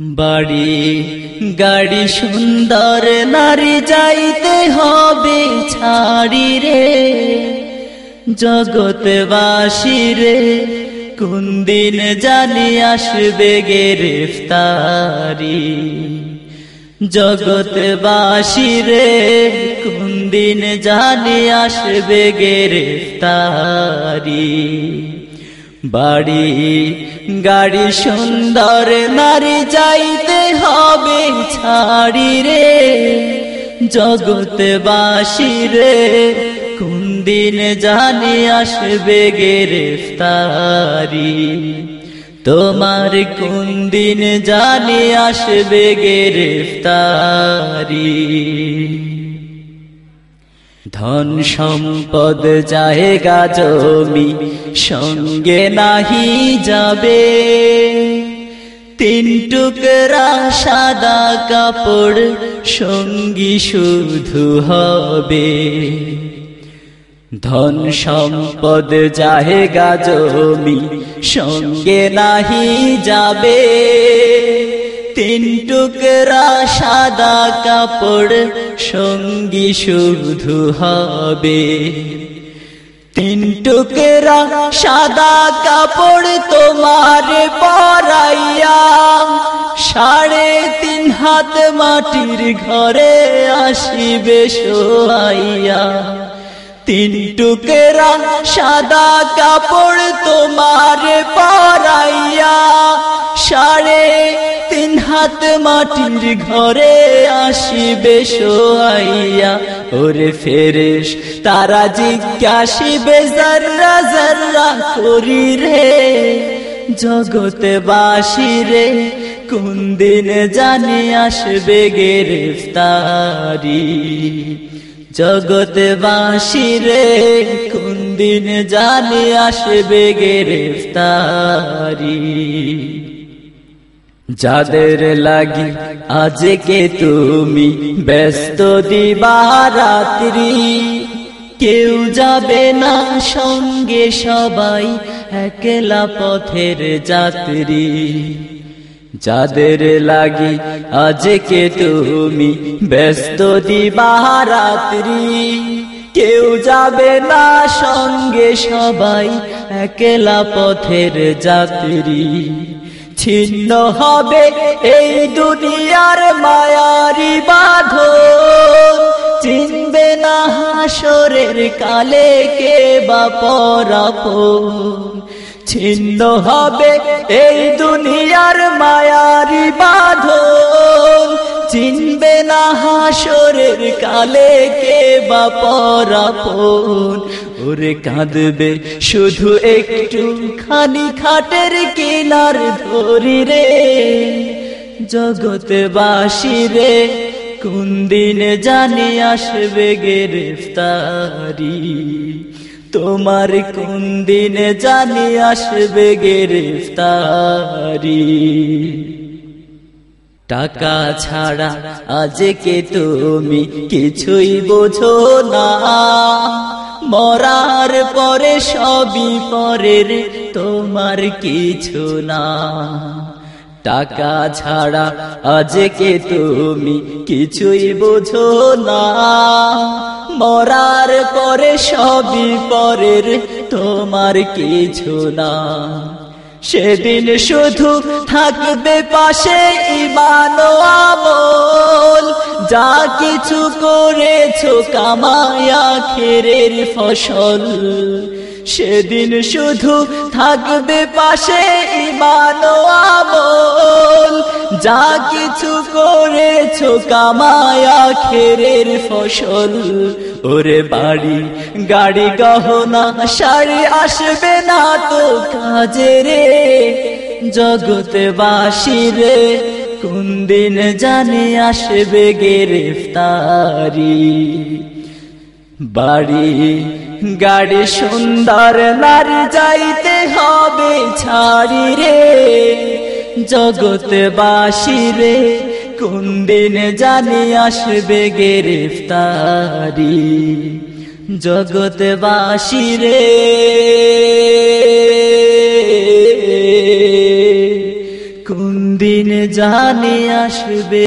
বাড়ি, গাড়ি সুন্দর, নারী যাইতে হবে, ছাড়ি রে। জগৎবাসী রে, কোন দিন জানি আসবে গ্রেফতারি। জগৎবাসী রে, কোন দিন জানি আসবে গ্রেফতারি। বাড়ি, গাড়ি সুন্দর, নারী যাইতে হবে, ছাড়ি রে। জগৎবাসী রে, কোন দিন জানি আসবে গ্রেফতারি। তোমার কোন দিন জানি আসবে গ্রেফতারি। ধন সম্পদ জায়গা জমি সঙ্গে নাহি যাবে। তিন টুকরা সাদা কাপড় সঙ্গী শুধু হবে। ধন সম্পদ জায়গা জমি সঙ্গে নাহি যাবে। তিন টুকরা সাদা কাপড় সঙ্গী শুধু হবে। তিন টুকরা সাদা কাপড় তোমার পরাইয়া, সাড়ে তিন হাত মাটির ঘরে আসিবে সোয়াইয়া তিন টুকরা সাদা কাপড় তোমার পরাইয়া, সাড়ে হাত মাটির ঘরে আসিবে সোয়াইয়া ওরে ফেরেশ, তারা জিজ্ঞাসিবে, জর্রা জর্রা, করি রে জগতে বাসি রে, কোন দিন জানি আসবে গ্রেফতারি? জগৎবাসী রে, কোন দিন জানি আসবে গ্রেফতারি? যাদের লাগি আজকে তুমি ব্যস্ত দিবা রাত্রি কেউ যাবে না সঙ্গে সবাই একলা পথের যাত্রী। যাদের লাগি আজকে তুমি ব্যস্ত দিবা রাত্রি কেউ যাবে না সঙ্গে সবাই, একলা পথের যাত্রী। ছিন্ন হবে এই দুনিয়ার মায়ারি বাঁধন। চিনবে না হাসরের কালে কে বা পরাপন। ছিন্ন হবে এই দুনিয়ার মায়ারি বাঁধন। চিনবে না হাসরের কালে কে বা পরাপন ওরে কাঁদবে শুধু একটু খানি খাটের কিনার ধরি রে। জগৎবাসী রে, কোন দিন জানি আসবে গ্রেফতারি। তোমার কোন দিন জানি আসবে গ্রেফতারি। টাকা ছাড়া আজকে তুমি কিছুই বোঝো না। মরার পরে সবই পরের, তোমার কিছু না। টাকা ছাড়া আজকে তুমি কিছুই বোঝো না। মরার পরে সবই পরের, তোমার কিছু না। সেদিন শুধু থাকবে পাশে ইমান আমল যা কিছু করেছ কামায়া খেরের ফসল। সেদিন শুধু থাকবে পাশে ইমান আমল। যা কিছু করেছ কামায়া খেরের ফসল। ওরে বাড়ি, গাড়ি, গহনা, শাড়ি আসবে না তো কাজে রে। জগতে বাসি রে, কোন দিন জানি আসবে গ্রেফতারি। বাড়ি, গাড়ি সুন্দর, নারী যাইতে হবে, ছাড়ি রে। জগৎবাসী রে, কোন দিন জানি আসবে গ্রেফতারি। জগৎবাসী রে। কোন দিন জানি আসবে